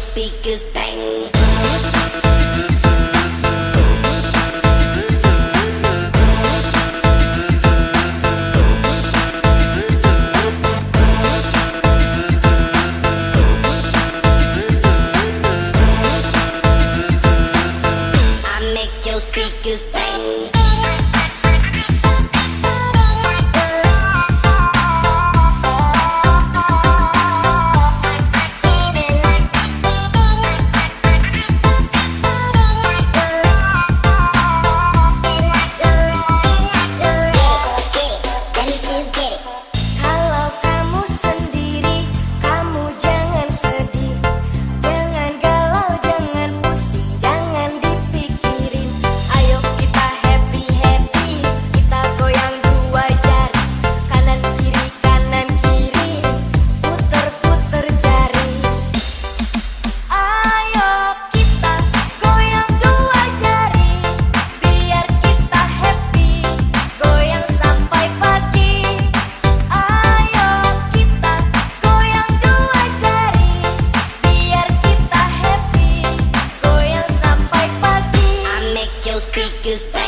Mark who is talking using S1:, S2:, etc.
S1: speakers bang. I make your speakers bang.
S2: Happy